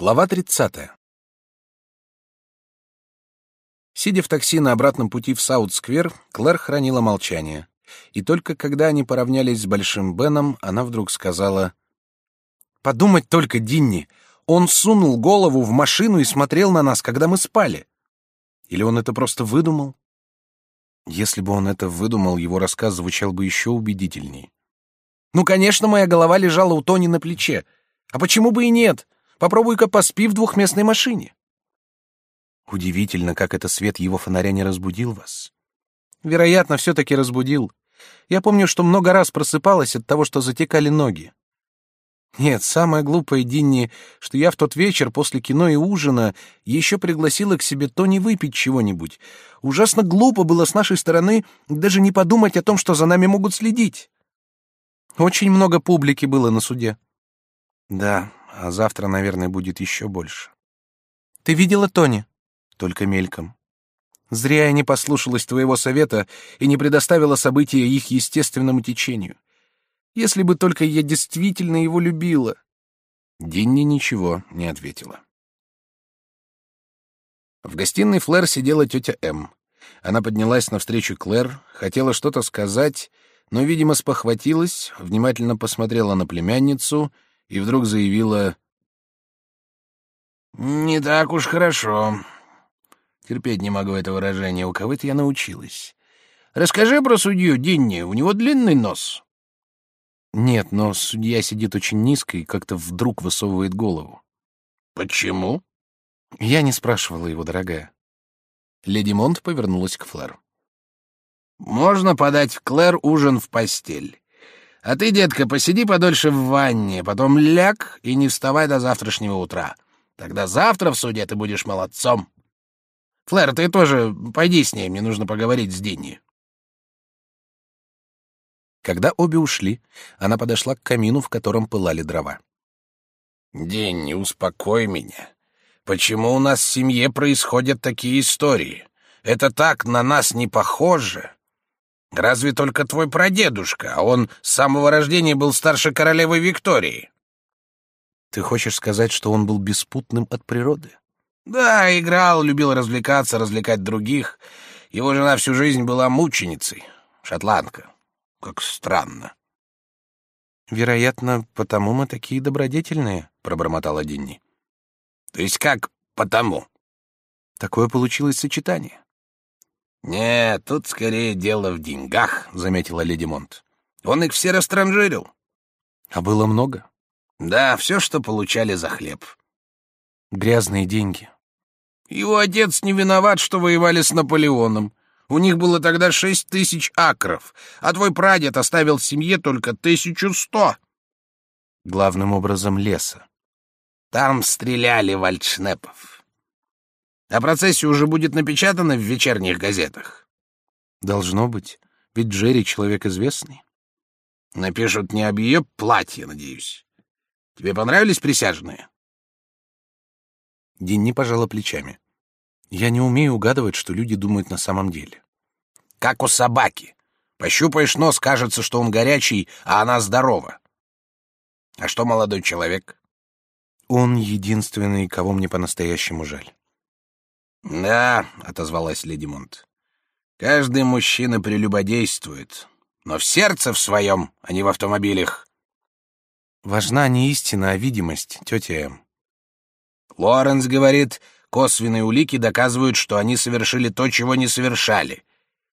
Глава 30. Сидя в такси на обратном пути в Саут-сквер, Клэр хранила молчание. И только когда они поравнялись с Большим Беном, она вдруг сказала... «Подумать только, Динни! Он сунул голову в машину и смотрел на нас, когда мы спали. Или он это просто выдумал?» Если бы он это выдумал, его рассказ звучал бы еще убедительней. «Ну, конечно, моя голова лежала у Тони на плече. А почему бы и нет? Попробуй-ка поспи в двухместной машине». Удивительно, как это свет его фонаря не разбудил вас. Вероятно, все-таки разбудил. Я помню, что много раз просыпалась от того, что затекали ноги. Нет, самое глупое, Динни, что я в тот вечер после кино и ужина еще пригласила к себе Тони выпить чего-нибудь. Ужасно глупо было с нашей стороны даже не подумать о том, что за нами могут следить. Очень много публики было на суде. Да, а завтра, наверное, будет еще больше. Ты видела Тони? только мельком. Зря я не послушалась твоего совета и не предоставила события их естественному течению. Если бы только я действительно его любила. Динни ничего не ответила. В гостиной Флэр сидела тетя М. Она поднялась навстречу Клэр, хотела что-то сказать, но, видимо, спохватилась, внимательно посмотрела на племянницу и вдруг заявила «Не так уж хорошо. Терпеть не могу это выражение. У кого-то я научилась. Расскажи про судью Динни. У него длинный нос. Нет, но судья сидит очень низко и как-то вдруг высовывает голову. Почему? Я не спрашивала его, дорогая. Леди Монт повернулась к Флэр. Можно подать Клэр ужин в постель. А ты, детка, посиди подольше в ванне, потом ляг и не вставай до завтрашнего утра. Тогда завтра в суде ты будешь молодцом. Флэр, ты тоже пойди с ней, мне нужно поговорить с Динни. Когда обе ушли, она подошла к камину, в котором пылали дрова. «Динни, успокой меня. Почему у нас в семье происходят такие истории? Это так на нас не похоже. Разве только твой прадедушка, а он с самого рождения был старше королевы Виктории». «Ты хочешь сказать, что он был беспутным от природы?» Да, играл, любил развлекаться, развлекать других. Его жена всю жизнь была мученицей, шотландка. Как странно. Вероятно, потому мы такие добродетельные, пробормотала Динни. То есть как потому? Такое получилось сочетание. Нет, тут скорее дело в деньгах, заметила леди Монт. Он их все растранжирил. А было много? Да, все, что получали за хлеб. Грязные деньги. Его отец не виноват, что воевали с Наполеоном. У них было тогда шесть тысяч акров, а твой прадед оставил семье только тысячу сто. Главным образом леса. Там стреляли вальдшнепов. А процессе уже будет напечатано в вечерних газетах. Должно быть, ведь Джерри человек известный. Напишут не об ее платье, надеюсь. Тебе понравились присяжные? Динни пожала плечами. Я не умею угадывать, что люди думают на самом деле. Как у собаки. Пощупаешь нос, кажется, что он горячий, а она здорова. А что молодой человек? Он единственный, кого мне по-настоящему жаль. Да, отозвалась леди Монт. Каждый мужчина прелюбодействует, но в сердце в своем, а не в автомобилях. Важна не истина, а видимость, тетя М. Лоренс говорит, косвенные улики доказывают, что они совершили то, чего не совершали.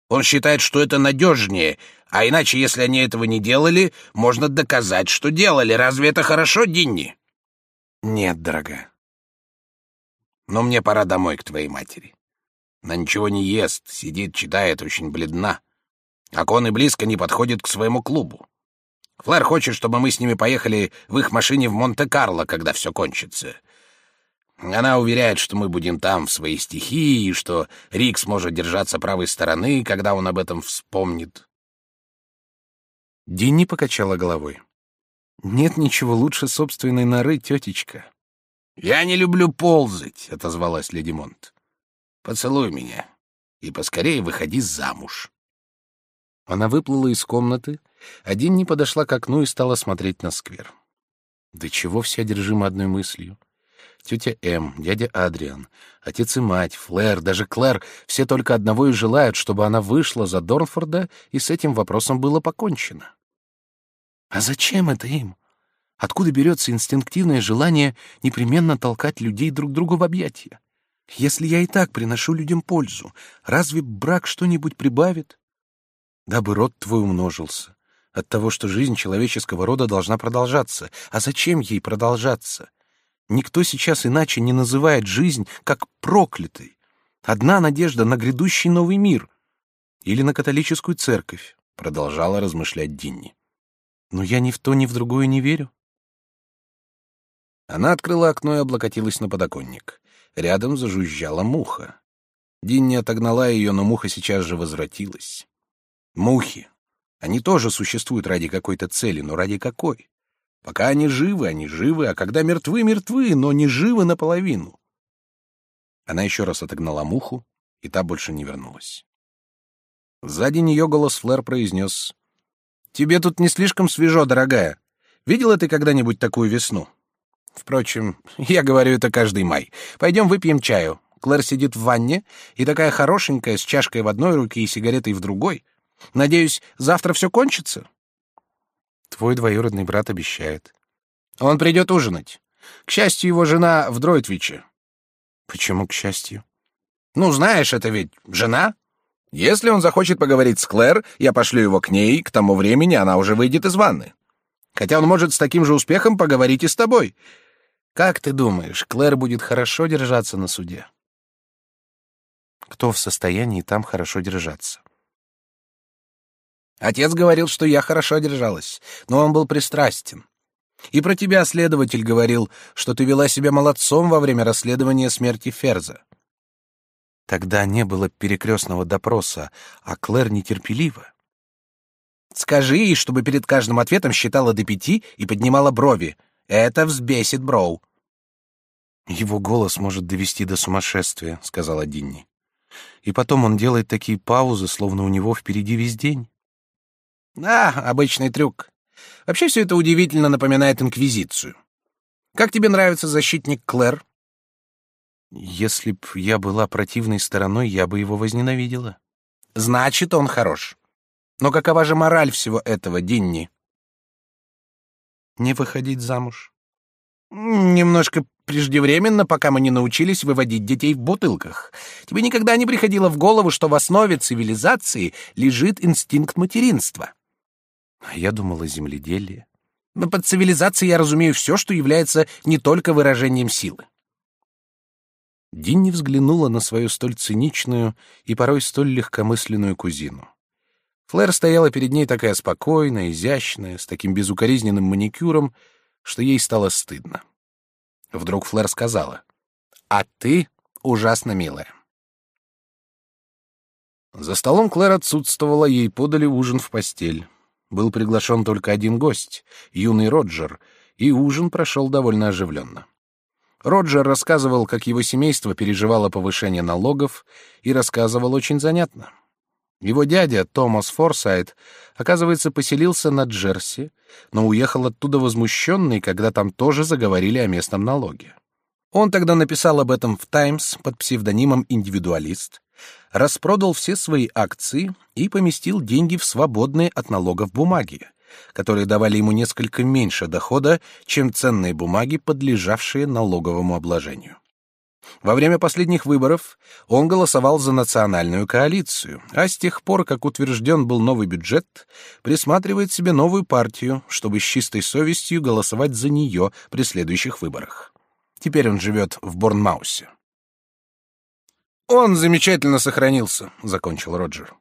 Он считает, что это надежнее, а иначе, если они этого не делали, можно доказать, что делали. Разве это хорошо, Динни? Нет, дорогая. Но мне пора домой к твоей матери. Она ничего не ест, сидит, читает, очень бледна. А Кон и близко не подходит к своему клубу. Флэр хочет, чтобы мы с ними поехали в их машине в Монте-Карло, когда все кончится. Она уверяет, что мы будем там в своей стихии, и что Рик сможет держаться правой стороны, когда он об этом вспомнит. Динни покачала головой. «Нет ничего лучше собственной норы, тетечка». «Я не люблю ползать», — отозвалась леди Монт. «Поцелуй меня и поскорее выходи замуж». Она выплыла из комнаты, а Динни подошла к окну и стала смотреть на сквер. Да чего вся одержима одной мыслью? Тетя М, дядя Адриан, отец и мать, Флэр, даже Клэр — все только одного и желают, чтобы она вышла за Дорнфорда, и с этим вопросом было покончено. А зачем это им? Откуда берется инстинктивное желание непременно толкать людей друг другу в объятия? Если я и так приношу людям пользу, разве брак что-нибудь прибавит? Дабы род твой умножился. От того, что жизнь человеческого рода должна продолжаться. А зачем ей продолжаться? Никто сейчас иначе не называет жизнь как проклятой. Одна надежда на грядущий новый мир. Или на католическую церковь, продолжала размышлять Динни. Но я ни в то, ни в другое не верю. Она открыла окно и облокотилась на подоконник. Рядом зажужжала муха. Динни отогнала ее, но муха сейчас же возвратилась. Мухи. Они тоже существуют ради какой-то цели, но ради какой? Пока они живы, они живы, а когда мертвы, мертвы, но не живы наполовину. Она еще раз отогнала муху, и та больше не вернулась. Сзади нее голос Флэр произнес. «Тебе тут не слишком свежо, дорогая. Видела ты когда-нибудь такую весну?» Впрочем, я говорю это каждый май. Пойдем выпьем чаю. Клэр сидит в ванне, и такая хорошенькая, с чашкой в одной руке и сигаретой в другой. Надеюсь, завтра все кончится? Твой двоюродный брат обещает. Он придет ужинать. К счастью, его жена в Дройтвиче. Почему к счастью? Ну, знаешь, это ведь жена. Если он захочет поговорить с Клэр, я пошлю его к ней, к тому времени она уже выйдет из ванны. Хотя он может с таким же успехом поговорить и с тобой. Как ты думаешь, Клэр будет хорошо держаться на суде? Кто в состоянии там хорошо держаться? Отец говорил, что я хорошо держалась, но он был пристрастен. И про тебя следователь говорил, что ты вела себя молодцом во время расследования смерти Ферза. Тогда не было перекрестного допроса, а Клэр нетерпелива. Скажи ей, чтобы перед каждым ответом считала до пяти и поднимала брови. Это взбесит Броу. Его голос может довести до сумасшествия, сказала Динни. И потом он делает такие паузы, словно у него впереди весь день. Да, обычный трюк. Вообще все это удивительно напоминает инквизицию. Как тебе нравится защитник Клэр? Если б я была противной стороной, я бы его возненавидела. Значит, он хорош. Но какова же мораль всего этого, Динни? Не выходить замуж. Немножко преждевременно, пока мы не научились выводить детей в бутылках. Тебе никогда не приходило в голову, что в основе цивилизации лежит инстинкт материнства? А я думала земледелие. Но под цивилизацией я разумею все, что является не только выражением силы. Динни взглянула на свою столь циничную и порой столь легкомысленную кузину. Флэр стояла перед ней такая спокойная, изящная, с таким безукоризненным маникюром, что ей стало стыдно. Вдруг Флэр сказала, «А ты ужасно милая». За столом Клэр отсутствовала, ей подали ужин в постель. Был приглашен только один гость, юный Роджер, и ужин прошел довольно оживленно. Роджер рассказывал, как его семейство переживало повышение налогов, и рассказывал очень занятно. Его дядя, Томас Форсайт, оказывается, поселился на Джерси, но уехал оттуда возмущенный, когда там тоже заговорили о местном налоге. Он тогда написал об этом в «Таймс» под псевдонимом «Индивидуалист», распродал все свои акции и поместил деньги в свободные от налогов бумаги, которые давали ему несколько меньше дохода, чем ценные бумаги, подлежавшие налоговому обложению. Во время последних выборов он голосовал за национальную коалицию, а с тех пор, как утвержден был новый бюджет, присматривает себе новую партию, чтобы с чистой совестью голосовать за нее при следующих выборах. Теперь он живет в Борнмаусе. «Он замечательно сохранился», — закончил Роджер.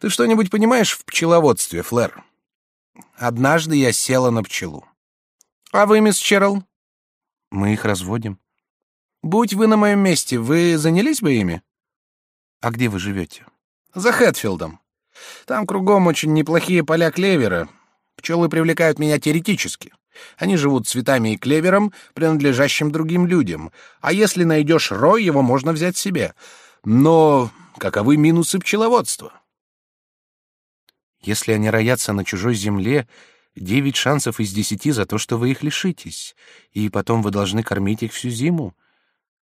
«Ты что-нибудь понимаешь в пчеловодстве, Флэр?» «Однажды я села на пчелу». «А вы, мисс Черрилл?» «Мы их разводим». Будь вы на моем месте, вы занялись бы ими? А где вы живете? За Хэтфилдом. Там кругом очень неплохие поля клевера. Пчелы привлекают меня теоретически. Они живут цветами и клевером, принадлежащим другим людям. А если найдешь рой, его можно взять себе. Но каковы минусы пчеловодства? Если они роятся на чужой земле, Девять шансов из десяти за то, что вы их лишитесь, и потом вы должны кормить их всю зиму.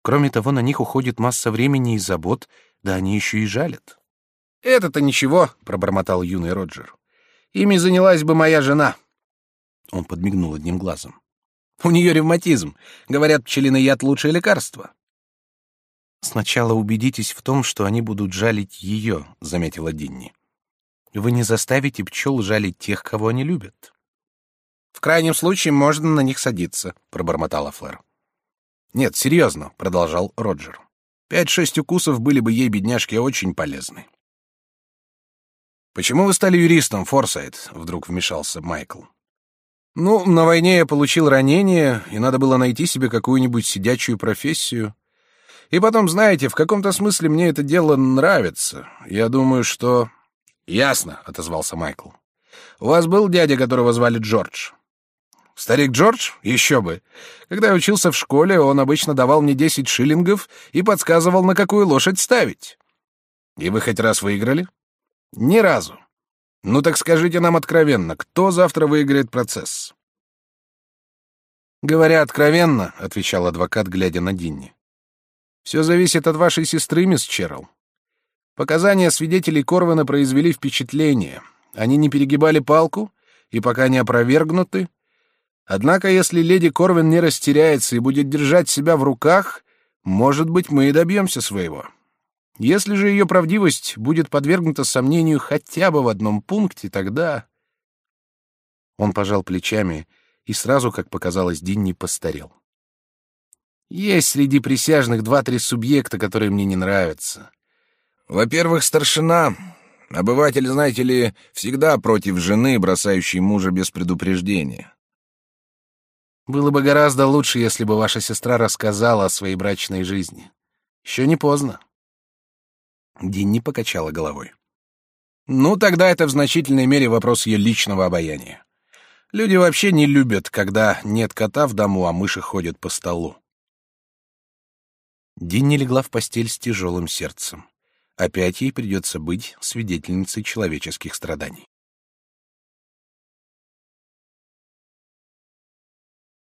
Кроме того, на них уходит масса времени и забот, да они еще и жалят. Это-то ничего, пробормотал юный Роджер. Ими занялась бы моя жена. Он подмигнул одним глазом. У нее ревматизм. Говорят, пчелиный яд лучшее лекарство. Сначала убедитесь в том, что они будут жалить ее, заметила Динни. Вы не заставите пчел жалить тех, кого они любят. В крайнем случае можно на них садиться, пробормотала Флэр. Нет, серьезно, продолжал Роджер. Пять-шесть укусов были бы ей бедняжке очень полезны. Почему вы стали юристом, Форсайт? Вдруг вмешался Майкл. Ну, на войне я получил ранение, и надо было найти себе какую-нибудь сидячую профессию. И потом, знаете, в каком-то смысле мне это дело нравится. Я думаю, что Ясно, отозвался Майкл. У вас был дядя, которого звали Джордж? Старик Джордж? Еще бы. Когда я учился в школе, он обычно давал мне десять шиллингов и подсказывал, на какую лошадь ставить. И вы хоть раз выиграли? Ни разу. Ну так скажите нам откровенно, кто завтра выиграет процесс? Говоря откровенно, отвечал адвокат, глядя на Динни. Все зависит от вашей сестры, мисс Черрилл. Показания свидетелей Корвана произвели впечатление. Они не перегибали палку и пока не опровергнуты. Однако, если леди Корвин не растеряется и будет держать себя в руках, может быть, мы и добьемся своего. Если же ее правдивость будет подвергнута сомнению хотя бы в одном пункте, тогда... Он пожал плечами и сразу, как показалось, Динни постарел. Есть среди присяжных два-три субъекта, которые мне не нравятся. Во-первых, старшина. Обыватель, знаете ли, всегда против жены, бросающей мужа без предупреждения. Было бы гораздо лучше, если бы ваша сестра рассказала о своей брачной жизни. Еще не поздно. Динни покачала головой. Ну, тогда это в значительной мере вопрос ее личного обаяния. Люди вообще не любят, когда нет кота в дому, а мыши ходят по столу. Динни легла в постель с тяжелым сердцем. Опять ей придется быть свидетельницей человеческих страданий.